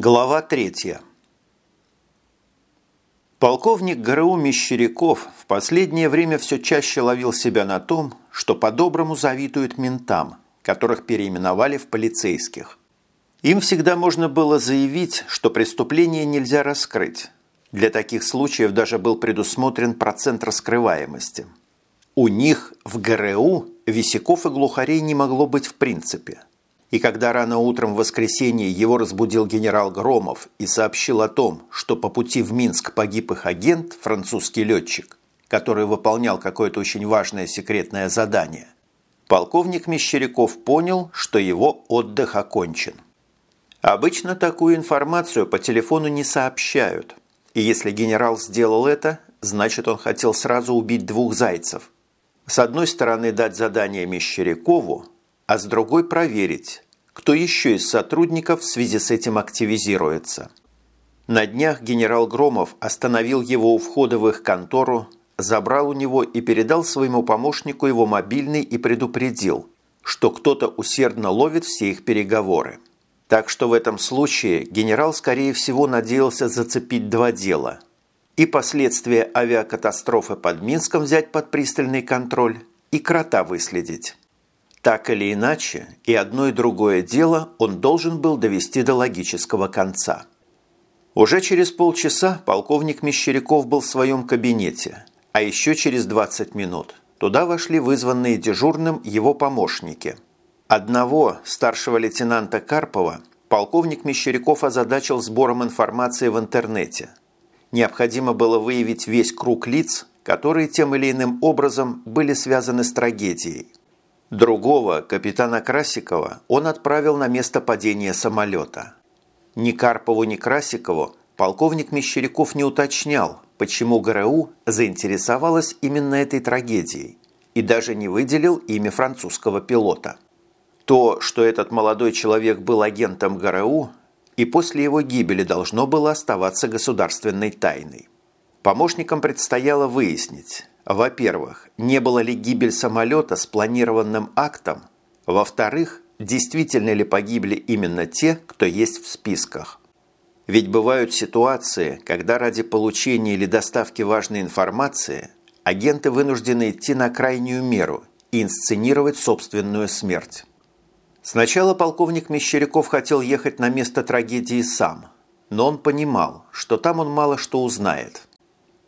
Глава третья. Полковник ГРУ Мещеряков в последнее время все чаще ловил себя на том, что по-доброму завидуют ментам, которых переименовали в полицейских. Им всегда можно было заявить, что преступление нельзя раскрыть. Для таких случаев даже был предусмотрен процент раскрываемости. У них в ГРУ висяков и глухарей не могло быть в принципе – и когда рано утром в воскресенье его разбудил генерал Громов и сообщил о том, что по пути в Минск погиб их агент, французский летчик, который выполнял какое-то очень важное секретное задание, полковник Мещеряков понял, что его отдых окончен. Обычно такую информацию по телефону не сообщают, и если генерал сделал это, значит он хотел сразу убить двух зайцев. С одной стороны дать задание Мещерякову, а с другой проверить, кто еще из сотрудников в связи с этим активизируется. На днях генерал Громов остановил его у входа в их контору, забрал у него и передал своему помощнику его мобильный и предупредил, что кто-то усердно ловит все их переговоры. Так что в этом случае генерал, скорее всего, надеялся зацепить два дела – и последствия авиакатастрофы под Минском взять под пристальный контроль, и крота выследить. Так или иначе, и одно и другое дело он должен был довести до логического конца. Уже через полчаса полковник Мещеряков был в своем кабинете, а еще через 20 минут туда вошли вызванные дежурным его помощники. Одного, старшего лейтенанта Карпова, полковник Мещеряков озадачил сбором информации в интернете. Необходимо было выявить весь круг лиц, которые тем или иным образом были связаны с трагедией. Другого, капитана Красикова, он отправил на место падения самолета. Ни Карпову, ни Красикову полковник Мещеряков не уточнял, почему ГРУ заинтересовалась именно этой трагедией и даже не выделил имя французского пилота. То, что этот молодой человек был агентом ГРУ, и после его гибели должно было оставаться государственной тайной. Помощникам предстояло выяснить, во-первых, не было ли гибель самолета спланированным актом? Во-вторых, действительно ли погибли именно те, кто есть в списках? Ведь бывают ситуации, когда ради получения или доставки важной информации агенты вынуждены идти на крайнюю меру и инсценировать собственную смерть. Сначала полковник Мещеряков хотел ехать на место трагедии сам, но он понимал, что там он мало что узнает –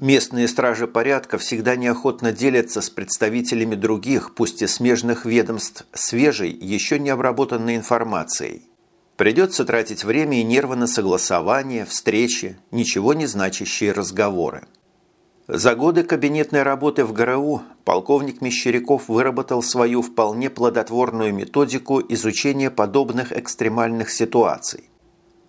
Местные стражи порядка всегда неохотно делятся с представителями других, пусть и смежных ведомств, свежей, еще не обработанной информацией. Придется тратить время и нервы на согласование, встречи, ничего не значащие разговоры. За годы кабинетной работы в ГРУ полковник Мещеряков выработал свою вполне плодотворную методику изучения подобных экстремальных ситуаций.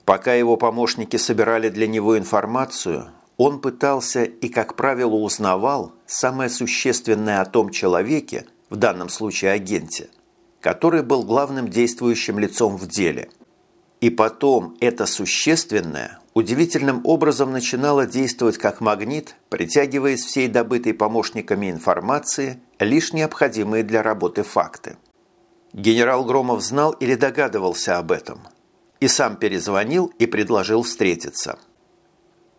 Пока его помощники собирали для него информацию, он пытался и, как правило, узнавал самое существенное о том человеке, в данном случае агенте, который был главным действующим лицом в деле. И потом это существенное удивительным образом начинало действовать как магнит, притягивая из всей добытой помощниками информации лишь необходимые для работы факты. Генерал Громов знал или догадывался об этом. И сам перезвонил и предложил встретиться –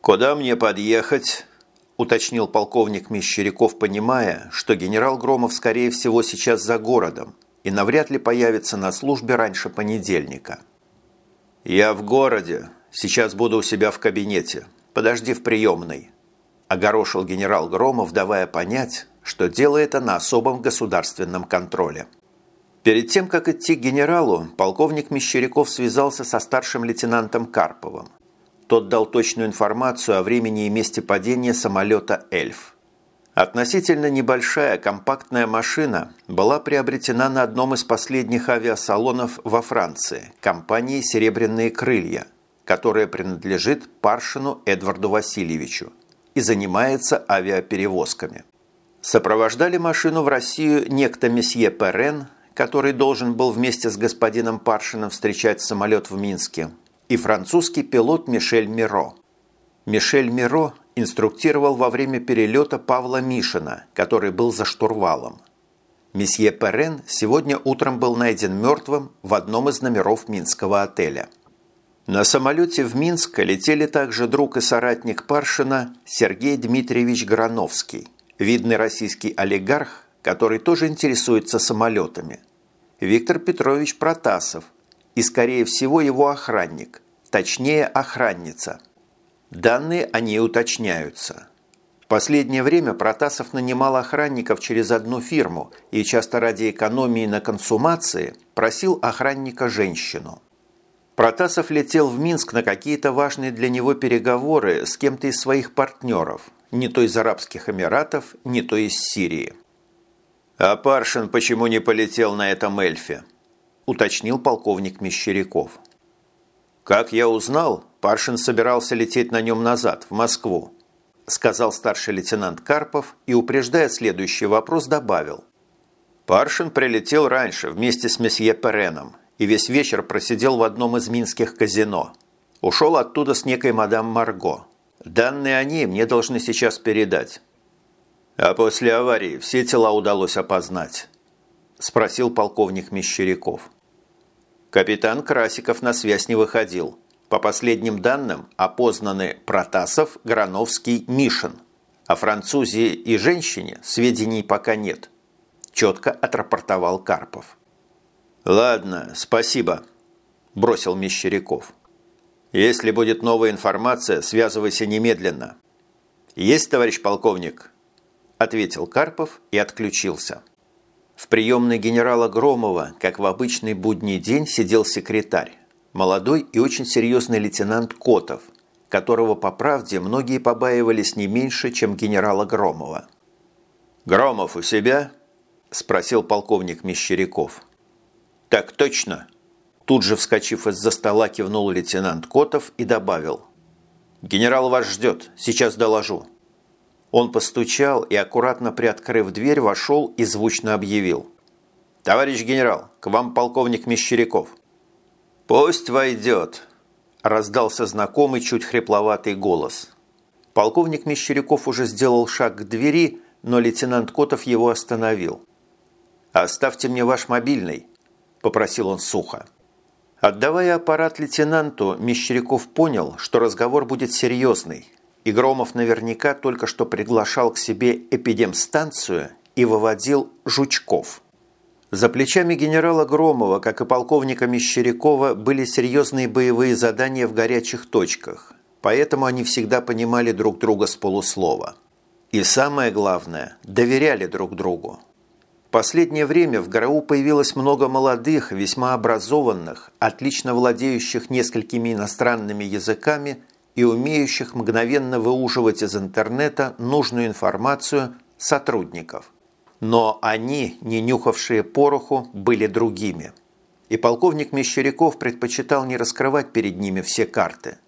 «Куда мне подъехать?» – уточнил полковник Мещеряков, понимая, что генерал Громов, скорее всего, сейчас за городом и навряд ли появится на службе раньше понедельника. «Я в городе. Сейчас буду у себя в кабинете. Подожди в приемной», – огорошил генерал Громов, давая понять, что дело это на особом государственном контроле. Перед тем, как идти к генералу, полковник Мещеряков связался со старшим лейтенантом Карповым. Тот дал точную информацию о времени и месте падения самолета «Эльф». Относительно небольшая компактная машина была приобретена на одном из последних авиасалонов во Франции компанией «Серебряные крылья», которая принадлежит Паршину Эдварду Васильевичу и занимается авиаперевозками. Сопровождали машину в Россию некто месье Перен, который должен был вместе с господином Паршиным встречать самолет в Минске – и французский пилот Мишель Миро. Мишель Миро инструктировал во время перелета Павла Мишина, который был за штурвалом. Месье Перен сегодня утром был найден мертвым в одном из номеров Минского отеля. На самолете в Минск летели также друг и соратник Паршина Сергей Дмитриевич Грановский, видный российский олигарх, который тоже интересуется самолетами, Виктор Петрович Протасов и, скорее всего, его охранник, точнее, охранница. Данные о ней уточняются. В последнее время Протасов нанимал охранников через одну фирму и часто ради экономии на консумации просил охранника женщину. Протасов летел в Минск на какие-то важные для него переговоры с кем-то из своих партнеров, не то из Арабских Эмиратов, не то из Сирии. «А Паршин почему не полетел на этом эльфе?» – уточнил полковник Мещеряков. «Как я узнал, Паршин собирался лететь на нем назад, в Москву», – сказал старший лейтенант Карпов и, упреждая следующий вопрос, добавил. «Паршин прилетел раньше вместе с месье Переном и весь вечер просидел в одном из минских казино. Ушел оттуда с некой мадам Марго. Данные о ней мне должны сейчас передать. А после аварии все тела удалось опознать? Спросил полковник Мещеряков. Капитан Красиков на связь не выходил. По последним данным опознаны Протасов, Грановский, Мишин. О французе и женщине сведений пока нет. Четко отрапортовал Карпов. «Ладно, спасибо», – бросил Мещеряков. «Если будет новая информация, связывайся немедленно». «Есть, товарищ полковник?» – ответил Карпов и отключился. В приемной генерала Громова, как в обычный будний день, сидел секретарь, молодой и очень серьезный лейтенант Котов, которого, по правде, многие побаивались не меньше, чем генерала Громова. «Громов у себя?» – спросил полковник Мещеряков. «Так точно!» Тут же, вскочив из-за стола, кивнул лейтенант Котов и добавил. «Генерал вас ждет, сейчас доложу». Он постучал и, аккуратно приоткрыв дверь, вошел и звучно объявил. «Товарищ генерал, к вам полковник Мещеряков». «Пусть войдет», – раздался знакомый, чуть хрипловатый голос. Полковник Мещеряков уже сделал шаг к двери, но лейтенант Котов его остановил. «Оставьте мне ваш мобильный», – попросил он сухо. Отдавая аппарат лейтенанту, Мещеряков понял, что разговор будет серьезный, и Громов наверняка только что приглашал к себе эпидемстанцию и выводил жучков. За плечами генерала Громова, как и полковника Мещерякова, были серьезные боевые задания в горячих точках, поэтому они всегда понимали друг друга с полуслова. И самое главное – доверяли друг другу последнее время в ГРУ появилось много молодых, весьма образованных, отлично владеющих несколькими иностранными языками и умеющих мгновенно выуживать из интернета нужную информацию сотрудников. Но они, не нюхавшие пороху, были другими. И полковник Мещеряков предпочитал не раскрывать перед ними все карты.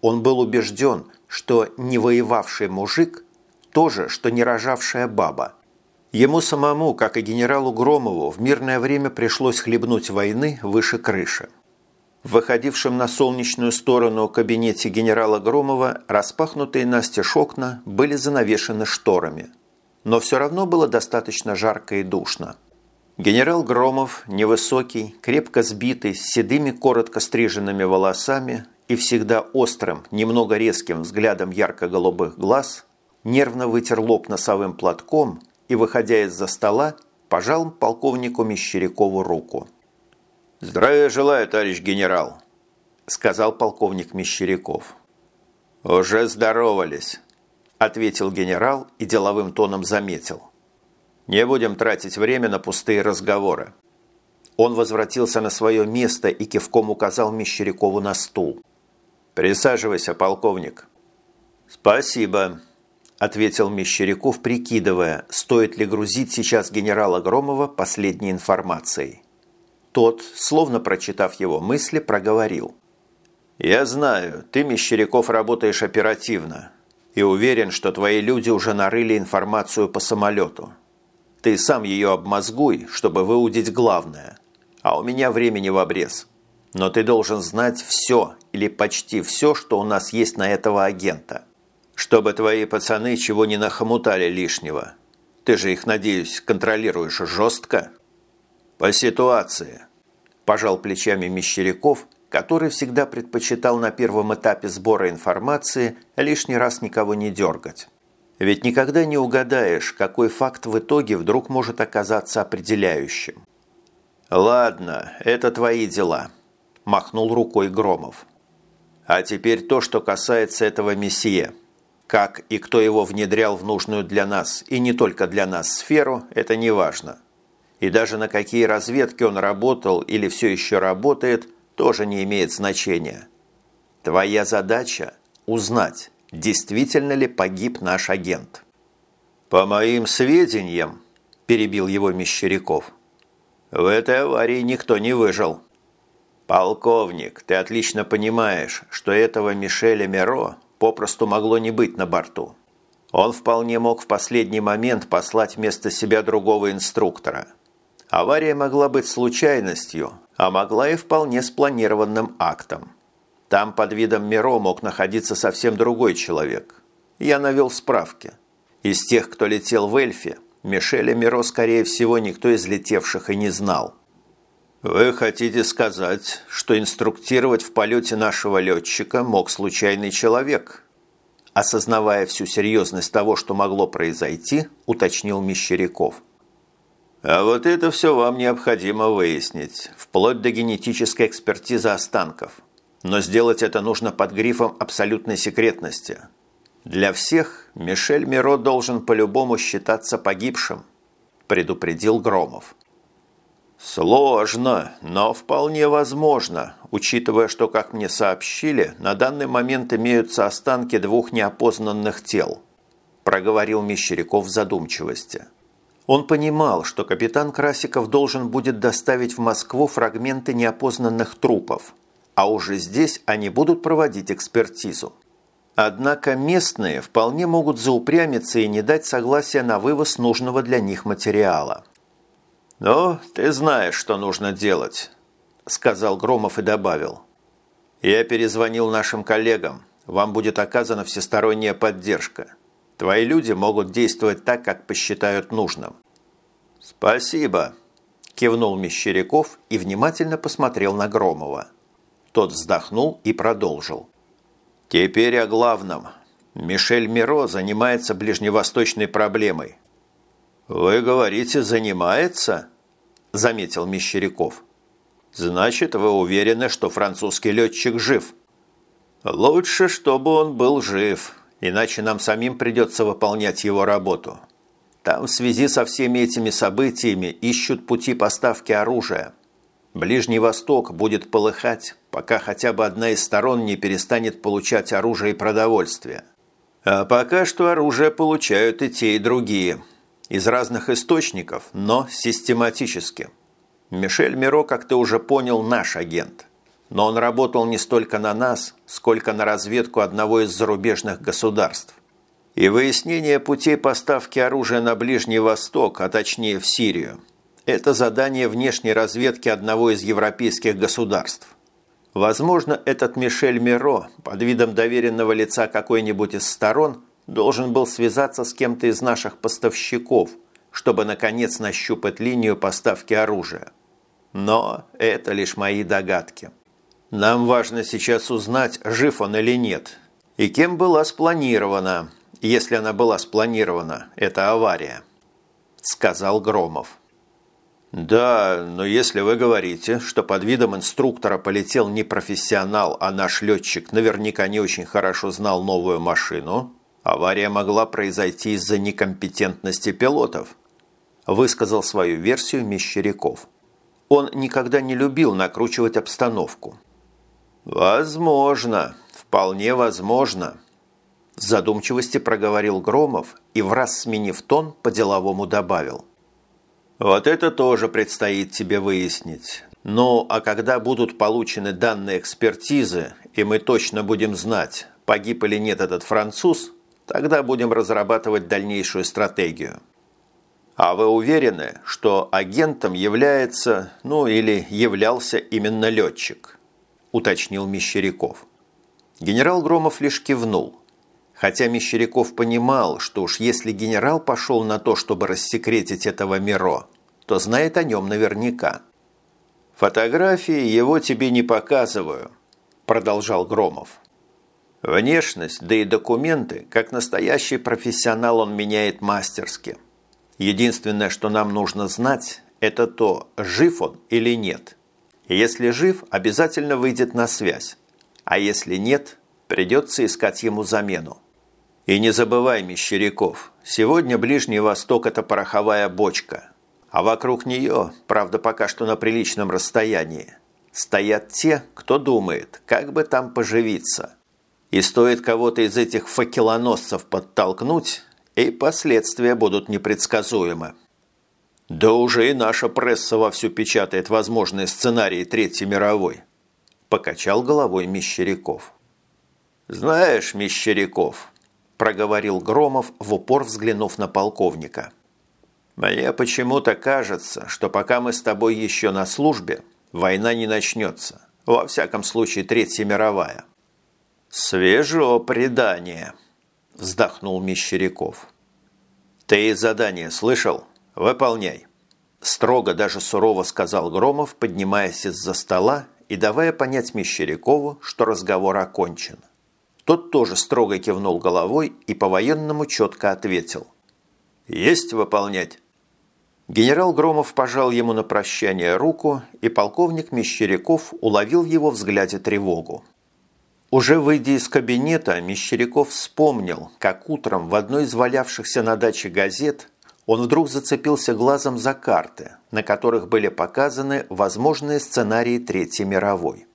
Он был убежден, что не воевавший мужик – то же, что не рожавшая баба – Ему самому, как и генералу Громову, в мирное время пришлось хлебнуть войны выше крыши. В выходившем на солнечную сторону кабинете генерала Громова распахнутые настежь окна были занавешены шторами. Но все равно было достаточно жарко и душно. Генерал Громов, невысокий, крепко сбитый, с седыми коротко стриженными волосами и всегда острым, немного резким взглядом ярко-голубых глаз, нервно вытер лоб носовым платком – и, выходя из-за стола, пожал полковнику Мещерякову руку. «Здравия желаю, товарищ генерал», – сказал полковник Мещеряков. «Уже здоровались», – ответил генерал и деловым тоном заметил. «Не будем тратить время на пустые разговоры». Он возвратился на свое место и кивком указал Мещерякову на стул. «Присаживайся, полковник». «Спасибо», ответил Мещеряков, прикидывая, стоит ли грузить сейчас генерала Громова последней информацией. Тот, словно прочитав его мысли, проговорил. «Я знаю, ты, Мещеряков, работаешь оперативно и уверен, что твои люди уже нарыли информацию по самолету. Ты сам ее обмозгуй, чтобы выудить главное, а у меня времени в обрез. Но ты должен знать все или почти все, что у нас есть на этого агента» чтобы твои пацаны чего не нахомутали лишнего. Ты же их, надеюсь, контролируешь жестко? По ситуации. Пожал плечами Мещеряков который всегда предпочитал на первом этапе сбора информации лишний раз никого не дергать. Ведь никогда не угадаешь, какой факт в итоге вдруг может оказаться определяющим. «Ладно, это твои дела», – махнул рукой Громов. «А теперь то, что касается этого месье. Как и кто его внедрял в нужную для нас, и не только для нас, сферу, это не важно. И даже на какие разведки он работал или все еще работает, тоже не имеет значения. Твоя задача – узнать, действительно ли погиб наш агент. «По моим сведениям», – перебил его Мещеряков, – «в этой аварии никто не выжил». «Полковник, ты отлично понимаешь, что этого Мишеля Меро попросту могло не быть на борту. Он вполне мог в последний момент послать вместо себя другого инструктора. Авария могла быть случайностью, а могла и вполне спланированным актом. Там под видом Миро мог находиться совсем другой человек. Я навел справки. Из тех, кто летел в Эльфе, Мишеля Миро, скорее всего, никто из летевших и не знал. «Вы хотите сказать, что инструктировать в полете нашего летчика мог случайный человек?» Осознавая всю серьезность того, что могло произойти, уточнил Мещеряков. «А вот это все вам необходимо выяснить, вплоть до генетической экспертизы останков. Но сделать это нужно под грифом абсолютной секретности. Для всех Мишель Миро должен по-любому считаться погибшим, предупредил Громов. Сложно, но вполне возможно, учитывая, что, как мне сообщили, на данный момент имеются останки двух неопознанных тел, проговорил Мещеряков в задумчивости. Он понимал, что капитан Красиков должен будет доставить в Москву фрагменты неопознанных трупов – а уже здесь они будут проводить экспертизу. Однако местные вполне могут заупрямиться и не дать согласия на вывоз нужного для них материала. «Ну, ты знаешь, что нужно делать», – сказал Громов и добавил. «Я перезвонил нашим коллегам. Вам будет оказана всесторонняя поддержка. Твои люди могут действовать так, как посчитают нужным». «Спасибо», – кивнул Мещеряков и внимательно посмотрел на Громова. Тот вздохнул и продолжил. «Теперь о главном. Мишель Миро занимается ближневосточной проблемой». «Вы говорите, занимается?» – заметил Мещеряков. «Значит, вы уверены, что французский летчик жив?» «Лучше, чтобы он был жив, иначе нам самим придется выполнять его работу. Там в связи со всеми этими событиями ищут пути поставки оружия». Ближний Восток будет полыхать, пока хотя бы одна из сторон не перестанет получать оружие и продовольствие. А пока что оружие получают и те, и другие. Из разных источников, но систематически. Мишель Миро, как ты уже понял, наш агент. Но он работал не столько на нас, сколько на разведку одного из зарубежных государств. И выяснение путей поставки оружия на Ближний Восток, а точнее в Сирию – это задание внешней разведки одного из европейских государств. Возможно, этот Мишель Миро под видом доверенного лица какой-нибудь из сторон должен был связаться с кем-то из наших поставщиков, чтобы, наконец, нащупать линию поставки оружия. Но это лишь мои догадки. Нам важно сейчас узнать, жив он или нет, и кем была спланирована, если она была спланирована, эта авария, сказал Громов. «Да, но если вы говорите, что под видом инструктора полетел не профессионал, а наш летчик наверняка не очень хорошо знал новую машину, авария могла произойти из-за некомпетентности пилотов», высказал свою версию Мещеряков. Он никогда не любил накручивать обстановку. «Возможно, вполне возможно», в задумчивости проговорил Громов и, враз сменив тон, по-деловому добавил – вот это тоже предстоит тебе выяснить. Ну, а когда будут получены данные экспертизы, и мы точно будем знать, погиб или нет этот француз, тогда будем разрабатывать дальнейшую стратегию. А вы уверены, что агентом является, ну или являлся именно летчик? Уточнил Мещеряков. Генерал Громов лишь кивнул. Хотя Мещеряков понимал, что уж если генерал пошел на то, чтобы рассекретить этого Миро, то знает о нем наверняка. «Фотографии его тебе не показываю», – продолжал Громов. «Внешность, да и документы, как настоящий профессионал он меняет мастерски. Единственное, что нам нужно знать, это то, жив он или нет. Если жив, обязательно выйдет на связь, а если нет, придется искать ему замену. И не забывай, Мещеряков, сегодня Ближний Восток – это пороховая бочка, а вокруг нее, правда пока что на приличном расстоянии, стоят те, кто думает, как бы там поживиться. И стоит кого-то из этих факелоносцев подтолкнуть, и последствия будут непредсказуемы. Да уже и наша пресса вовсю печатает возможные сценарии Третьей мировой. Покачал головой Мещеряков. Знаешь, Мещеряков, проговорил Громов, в упор взглянув на полковника. «Мне почему-то кажется, что пока мы с тобой еще на службе, война не начнется. Во всяком случае, Третья мировая». «Свежо предание», – вздохнул Мещеряков. «Ты задание слышал? Выполняй». Строго, даже сурово сказал Громов, поднимаясь из-за стола и давая понять Мещерякову, что разговор окончен. Тот тоже строго кивнул головой и по-военному четко ответил. «Есть выполнять». Генерал Громов пожал ему на прощание руку, и полковник Мещеряков уловил в его взгляде тревогу. Уже выйдя из кабинета, Мещеряков вспомнил, как утром в одной из валявшихся на даче газет он вдруг зацепился глазом за карты, на которых были показаны возможные сценарии Третьей мировой.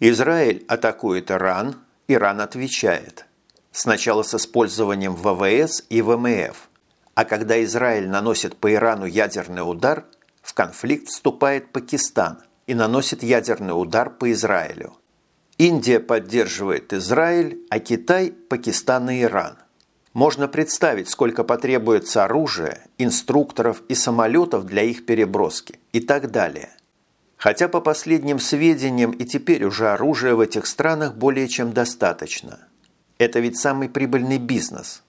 Израиль атакует Иран, Иран отвечает. Сначала с использованием ВВС и ВМФ. А когда Израиль наносит по Ирану ядерный удар, в конфликт вступает Пакистан и наносит ядерный удар по Израилю. Индия поддерживает Израиль, а Китай – Пакистан и Иран. Можно представить, сколько потребуется оружия, инструкторов и самолетов для их переброски и так далее – Хотя по последним сведениям и теперь уже оружия в этих странах более чем достаточно. Это ведь самый прибыльный бизнес.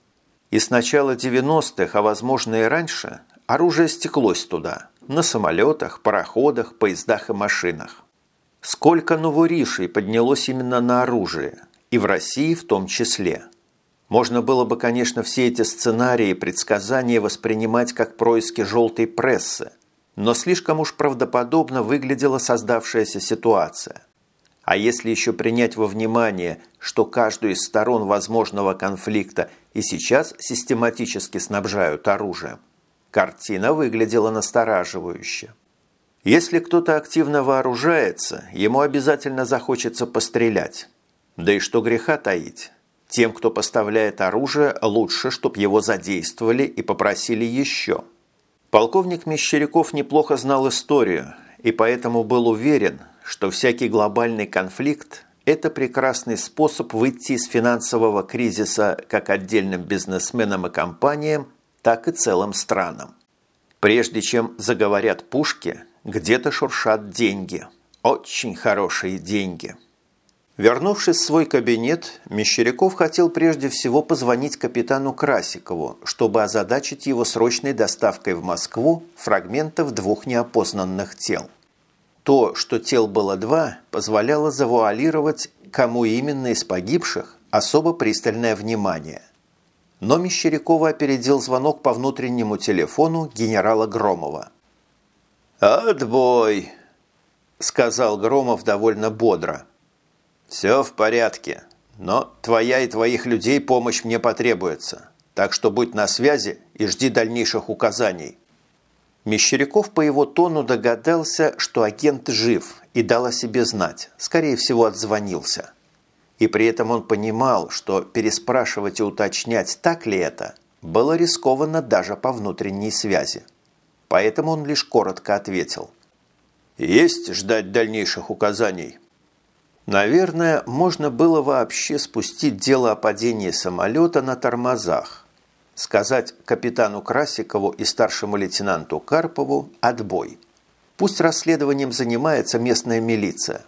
И с начала 90-х, а возможно и раньше, оружие стеклось туда. На самолетах, пароходах, поездах и машинах. Сколько новоришей поднялось именно на оружие. И в России в том числе. Можно было бы, конечно, все эти сценарии и предсказания воспринимать как происки желтой прессы – но слишком уж правдоподобно выглядела создавшаяся ситуация. А если еще принять во внимание, что каждую из сторон возможного конфликта и сейчас систематически снабжают оружием, картина выглядела настораживающе. Если кто-то активно вооружается, ему обязательно захочется пострелять. Да и что греха таить. Тем, кто поставляет оружие, лучше, чтобы его задействовали и попросили еще – Полковник Мещеряков неплохо знал историю и поэтому был уверен, что всякий глобальный конфликт – это прекрасный способ выйти из финансового кризиса как отдельным бизнесменам и компаниям, так и целым странам. Прежде чем заговорят пушки, где-то шуршат деньги. Очень хорошие деньги – Вернувшись в свой кабинет, Мещеряков хотел прежде всего позвонить капитану Красикову, чтобы озадачить его срочной доставкой в Москву фрагментов двух неопознанных тел. То, что тел было два, позволяло завуалировать, кому именно из погибших, особо пристальное внимание. Но Мещерякова опередил звонок по внутреннему телефону генерала Громова. «Отбой!» – сказал Громов довольно бодро – «Все в порядке, но твоя и твоих людей помощь мне потребуется, так что будь на связи и жди дальнейших указаний». Мещеряков по его тону догадался, что агент жив и дал о себе знать, скорее всего отзвонился. И при этом он понимал, что переспрашивать и уточнять, так ли это, было рискованно даже по внутренней связи. Поэтому он лишь коротко ответил. «Есть ждать дальнейших указаний?» Наверное, можно было вообще спустить дело о падении самолета на тормозах, сказать капитану Красикову и старшему лейтенанту Карпову «отбой». Пусть расследованием занимается местная милиция.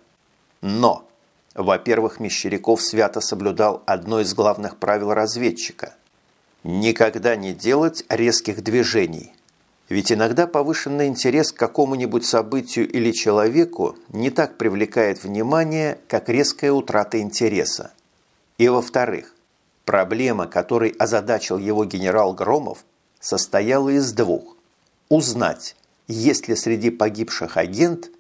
Но, во-первых, Мещеряков свято соблюдал одно из главных правил разведчика – никогда не делать резких движений. Ведь иногда повышенный интерес к какому-нибудь событию или человеку не так привлекает внимание, как резкая утрата интереса. И во-вторых, проблема, которой озадачил его генерал Громов, состояла из двух. Узнать, есть ли среди погибших агент,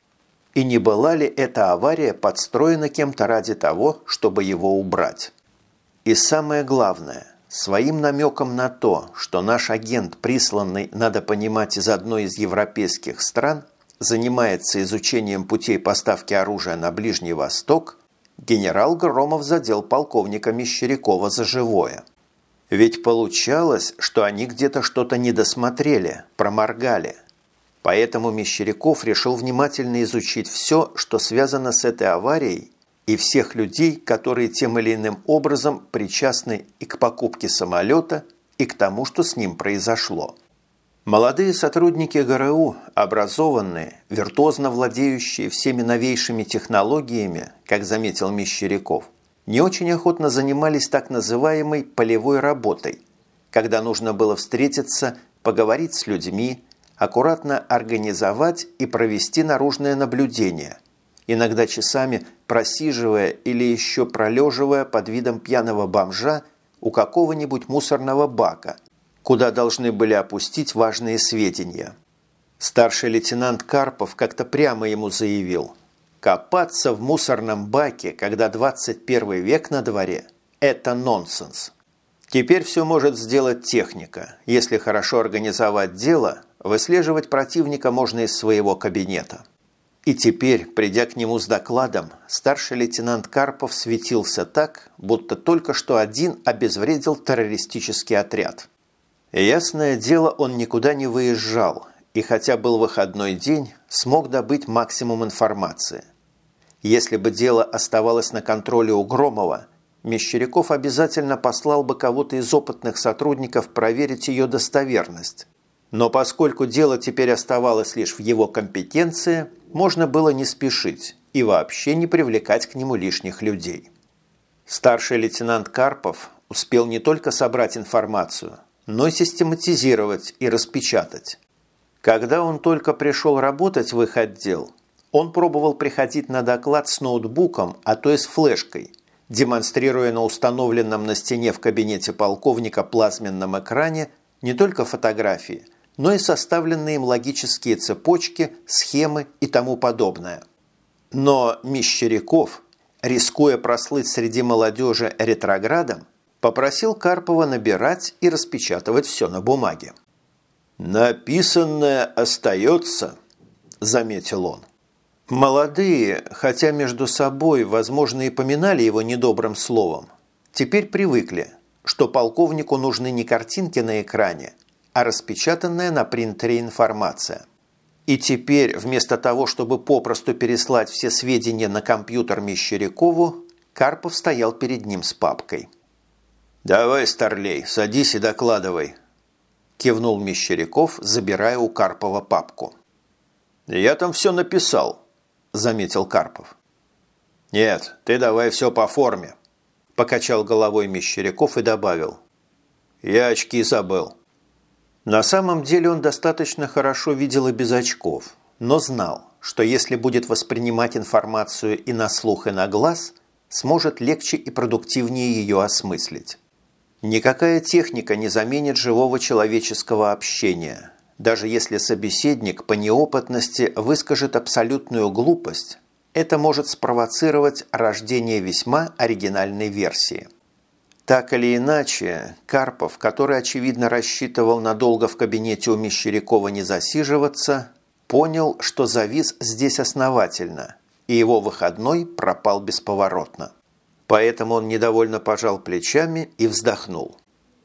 и не была ли эта авария подстроена кем-то ради того, чтобы его убрать. И самое главное – Своим намеком на то, что наш агент, присланный, надо понимать, из одной из европейских стран, занимается изучением путей поставки оружия на Ближний Восток, генерал Громов задел полковника Мещерякова за живое. Ведь получалось, что они где-то что-то недосмотрели, проморгали. Поэтому Мещеряков решил внимательно изучить все, что связано с этой аварией и всех людей, которые тем или иным образом причастны и к покупке самолета, и к тому, что с ним произошло. Молодые сотрудники ГРУ, образованные, виртуозно владеющие всеми новейшими технологиями, как заметил Мещеряков, не очень охотно занимались так называемой полевой работой, когда нужно было встретиться, поговорить с людьми, аккуратно организовать и провести наружное наблюдение – иногда часами просиживая или еще пролеживая под видом пьяного бомжа у какого-нибудь мусорного бака, куда должны были опустить важные сведения. Старший лейтенант Карпов как-то прямо ему заявил, «Копаться в мусорном баке, когда 21 век на дворе – это нонсенс». Теперь все может сделать техника. Если хорошо организовать дело, выслеживать противника можно из своего кабинета. И теперь, придя к нему с докладом, старший лейтенант Карпов светился так, будто только что один обезвредил террористический отряд. Ясное дело, он никуда не выезжал, и хотя был выходной день, смог добыть максимум информации. Если бы дело оставалось на контроле у Громова, Мещеряков обязательно послал бы кого-то из опытных сотрудников проверить ее достоверность. Но поскольку дело теперь оставалось лишь в его компетенции – можно было не спешить и вообще не привлекать к нему лишних людей. Старший лейтенант Карпов успел не только собрать информацию, но и систематизировать и распечатать. Когда он только пришел работать в их отдел, он пробовал приходить на доклад с ноутбуком, а то и с флешкой, демонстрируя на установленном на стене в кабинете полковника плазменном экране не только фотографии – но и составленные им логические цепочки, схемы и тому подобное. Но Мещеряков, рискуя прослыть среди молодежи ретроградом, попросил Карпова набирать и распечатывать все на бумаге. «Написанное остается», – заметил он. Молодые, хотя между собой, возможно, и поминали его недобрым словом, теперь привыкли, что полковнику нужны не картинки на экране, а распечатанная на принтере информация. И теперь, вместо того, чтобы попросту переслать все сведения на компьютер Мещерякову, Карпов стоял перед ним с папкой. «Давай, Старлей, садись и докладывай», – кивнул Мещеряков, забирая у Карпова папку. «Я там все написал», – заметил Карпов. «Нет, ты давай все по форме», – покачал головой Мещеряков и добавил. «Я очки забыл». На самом деле он достаточно хорошо видел и без очков, но знал, что если будет воспринимать информацию и на слух, и на глаз, сможет легче и продуктивнее ее осмыслить. Никакая техника не заменит живого человеческого общения. Даже если собеседник по неопытности выскажет абсолютную глупость, это может спровоцировать рождение весьма оригинальной версии – так или иначе, Карпов, который, очевидно, рассчитывал надолго в кабинете у Мещерякова не засиживаться, понял, что завис здесь основательно, и его выходной пропал бесповоротно. Поэтому он недовольно пожал плечами и вздохнул.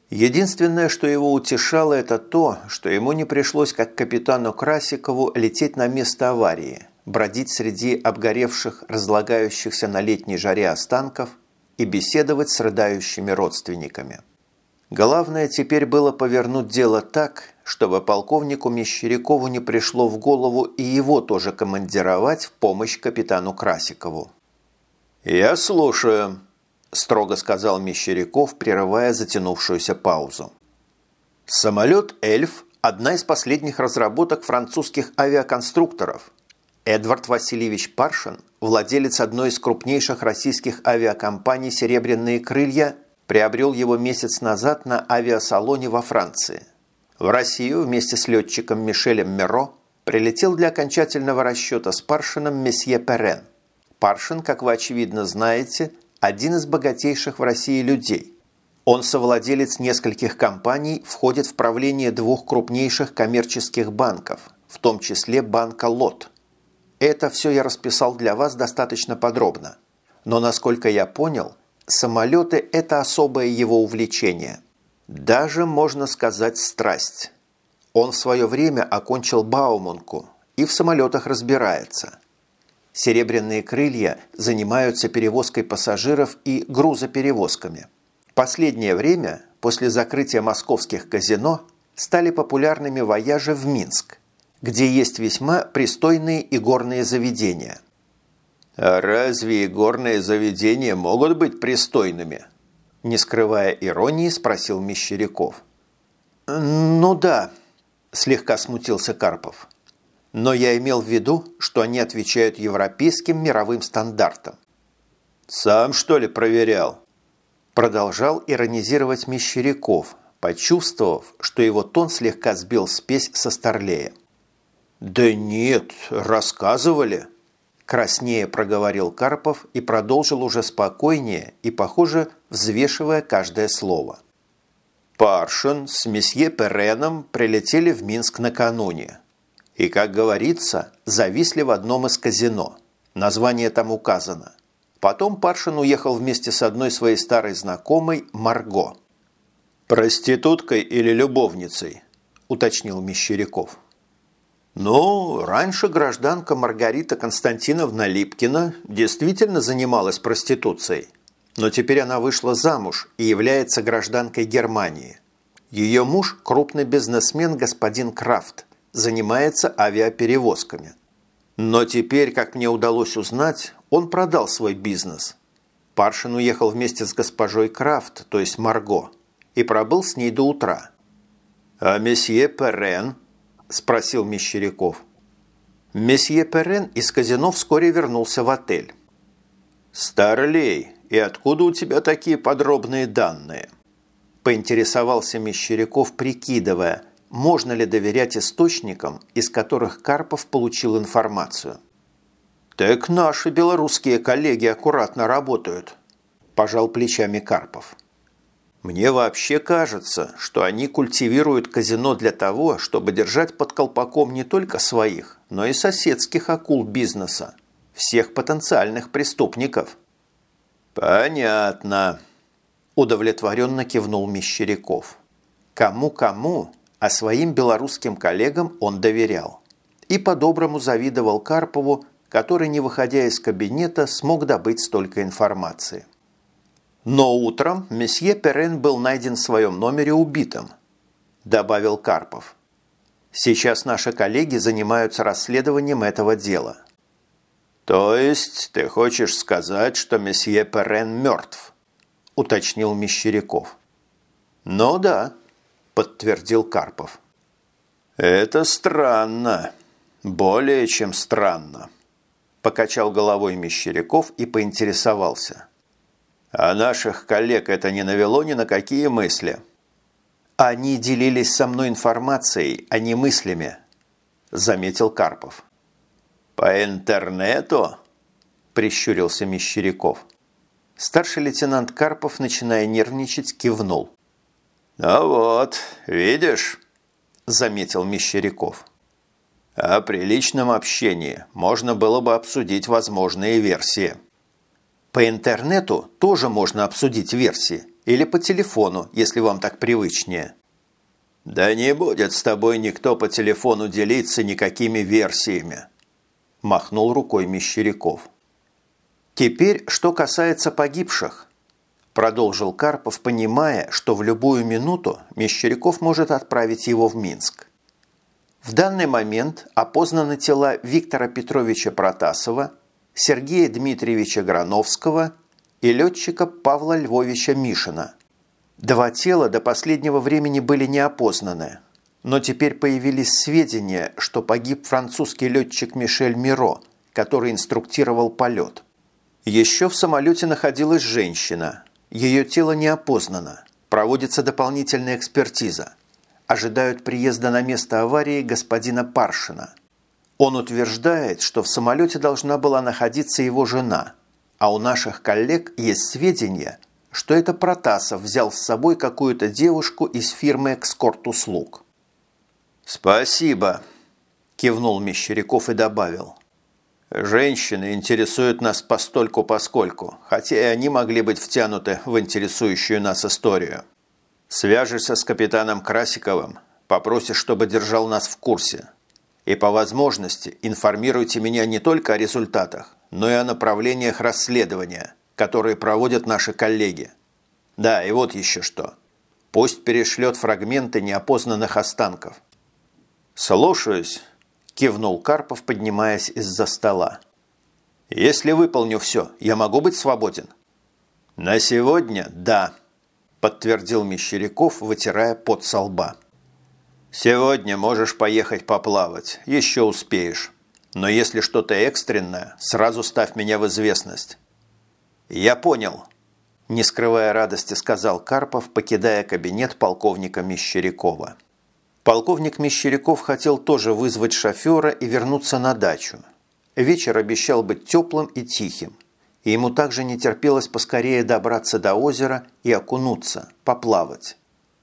Единственное, что его утешало, это то, что ему не пришлось, как капитану Красикову, лететь на место аварии, бродить среди обгоревших, разлагающихся на летней жаре останков – и беседовать с рыдающими родственниками. Главное теперь было повернуть дело так, чтобы полковнику Мещерякову не пришло в голову и его тоже командировать в помощь капитану Красикову. «Я слушаю», – строго сказал Мещеряков, прерывая затянувшуюся паузу. Самолет «Эльф» одна из последних разработок французских авиаконструкторов. Эдвард Васильевич Паршин, владелец одной из крупнейших российских авиакомпаний «Серебряные крылья», приобрел его месяц назад на авиасалоне во Франции. В Россию вместе с летчиком Мишелем Меро прилетел для окончательного расчета с Паршином месье Перен. Паршин, как вы очевидно знаете, один из богатейших в России людей. Он совладелец нескольких компаний, входит в правление двух крупнейших коммерческих банков, в том числе банка «Лот». Это все я расписал для вас достаточно подробно. Но, насколько я понял, самолеты – это особое его увлечение. Даже, можно сказать, страсть. Он в свое время окончил Бауманку и в самолетах разбирается. Серебряные крылья занимаются перевозкой пассажиров и грузоперевозками – Последнее время, после закрытия московских казино, стали популярными вояжи в Минск, где есть весьма пристойные игорные заведения. «А разве игорные заведения могут быть пристойными?» Не скрывая иронии, спросил Мещеряков. «Ну да», – слегка смутился Карпов. «Но я имел в виду, что они отвечают европейским мировым стандартам». «Сам, что ли, проверял?» Продолжал иронизировать Мещеряков, почувствовав, что его тон слегка сбил спесь со старлея. «Да нет, рассказывали», – краснее проговорил Карпов и продолжил уже спокойнее и, похоже, взвешивая каждое слово. Паршин с месье Переном прилетели в Минск накануне. И, как говорится, зависли в одном из казино. Название там указано – Потом Паршин уехал вместе с одной своей старой знакомой Марго. «Проституткой или любовницей?» – уточнил Мещеряков. «Ну, раньше гражданка Маргарита Константиновна Липкина действительно занималась проституцией, но теперь она вышла замуж и является гражданкой Германии. Ее муж – крупный бизнесмен господин Крафт, занимается авиаперевозками. Но теперь, как мне удалось узнать, он продал свой бизнес. Паршин уехал вместе с госпожой Крафт, то есть Марго, и пробыл с ней до утра. «А месье Перен?» – спросил Мещеряков. Месье Перен из казино вскоре вернулся в отель. «Старлей, и откуда у тебя такие подробные данные?» Поинтересовался Мещеряков, прикидывая, можно ли доверять источникам, из которых Карпов получил информацию. «Так наши белорусские коллеги аккуратно работают», – пожал плечами Карпов. «Мне вообще кажется, что они культивируют казино для того, чтобы держать под колпаком не только своих, но и соседских акул бизнеса, всех потенциальных преступников». «Понятно», – удовлетворенно кивнул Мещеряков. Кому-кому, а своим белорусским коллегам он доверял. И по-доброму завидовал Карпову который, не выходя из кабинета, смог добыть столько информации. Но утром месье Перен был найден в своем номере убитым, добавил Карпов. Сейчас наши коллеги занимаются расследованием этого дела. То есть ты хочешь сказать, что месье Перен мертв? уточнил Мещеряков. Ну да, подтвердил Карпов. Это странно. Более чем странно покачал головой Мещеряков и поинтересовался. А наших коллег это не навело ни на какие мысли? Они делились со мной информацией, а не мыслями, заметил Карпов. По интернету? Прищурился Мещеряков. Старший лейтенант Карпов, начиная нервничать, кивнул. «Ну вот, видишь?» – заметил Мещеряков. О приличном общении можно было бы обсудить возможные версии. По интернету тоже можно обсудить версии. Или по телефону, если вам так привычнее. Да не будет с тобой никто по телефону делиться никакими версиями. Махнул рукой Мещеряков. Теперь, что касается погибших. Продолжил Карпов, понимая, что в любую минуту Мещеряков может отправить его в Минск. В данный момент опознаны тела Виктора Петровича Протасова, Сергея Дмитриевича Грановского и летчика Павла Львовича Мишина. Два тела до последнего времени были не опознаны. но теперь появились сведения, что погиб французский летчик Мишель Миро, который инструктировал полет. Еще в самолете находилась женщина. Ее тело не опознано. Проводится дополнительная экспертиза. Ожидают приезда на место аварии господина Паршина. Он утверждает, что в самолете должна была находиться его жена, а у наших коллег есть сведения, что это Протасов взял с собой какую-то девушку из фирмы «Экскорт-услуг». «Спасибо», – кивнул Мещеряков и добавил. «Женщины интересуют нас постольку-поскольку, хотя и они могли быть втянуты в интересующую нас историю. Свяжешься с капитаном Красиковым, попросишь, чтобы держал нас в курсе. И по возможности информируйте меня не только о результатах, но и о направлениях расследования, которые проводят наши коллеги. Да, и вот еще что. Пусть перешлет фрагменты неопознанных останков. «Слушаюсь», – кивнул Карпов, поднимаясь из-за стола. «Если выполню все, я могу быть свободен?» «На сегодня – да», – подтвердил Мещеряков, вытирая пот со лба. «Сегодня можешь поехать поплавать, еще успеешь. Но если что-то экстренное, сразу ставь меня в известность». «Я понял», – не скрывая радости, сказал Карпов, покидая кабинет полковника Мещерякова. Полковник Мещеряков хотел тоже вызвать шофера и вернуться на дачу. Вечер обещал быть теплым и тихим, и ему также не терпелось поскорее добраться до озера и окунуться, поплавать.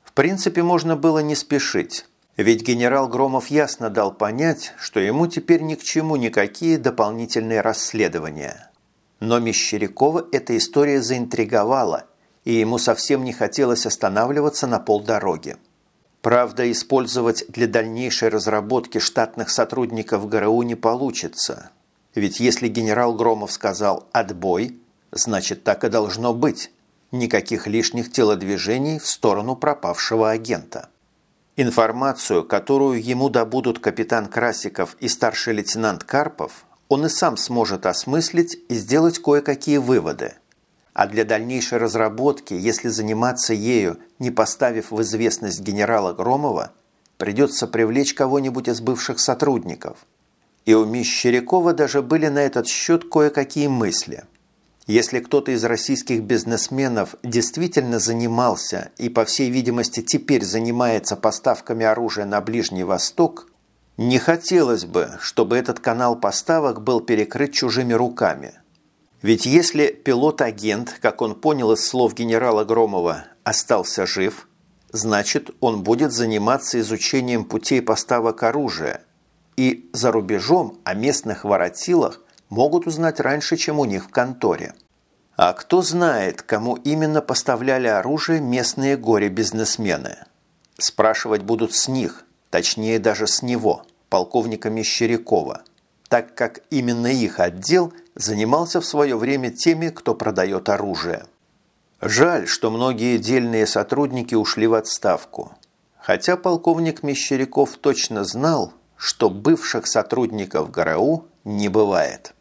В принципе, можно было не спешить, ведь генерал Громов ясно дал понять, что ему теперь ни к чему никакие дополнительные расследования. Но Мещерякова эта история заинтриговала, и ему совсем не хотелось останавливаться на полдороги. Правда, использовать для дальнейшей разработки штатных сотрудников ГРУ не получится. Ведь если генерал Громов сказал «отбой», значит так и должно быть. Никаких лишних телодвижений в сторону пропавшего агента. Информацию, которую ему добудут капитан Красиков и старший лейтенант Карпов, он и сам сможет осмыслить и сделать кое-какие выводы – а для дальнейшей разработки, если заниматься ею, не поставив в известность генерала Громова, придется привлечь кого-нибудь из бывших сотрудников. И у Мещерякова даже были на этот счет кое-какие мысли. Если кто-то из российских бизнесменов действительно занимался и, по всей видимости, теперь занимается поставками оружия на Ближний Восток, не хотелось бы, чтобы этот канал поставок был перекрыт чужими руками – ведь если пилот-агент, как он понял из слов генерала Громова, остался жив, значит, он будет заниматься изучением путей поставок оружия. И за рубежом о местных воротилах могут узнать раньше, чем у них в конторе. А кто знает, кому именно поставляли оружие местные горе-бизнесмены? Спрашивать будут с них, точнее даже с него, полковника Мещерякова, так как именно их отдел занимался в свое время теми, кто продает оружие. Жаль, что многие дельные сотрудники ушли в отставку. Хотя полковник Мещеряков точно знал, что бывших сотрудников ГРУ не бывает.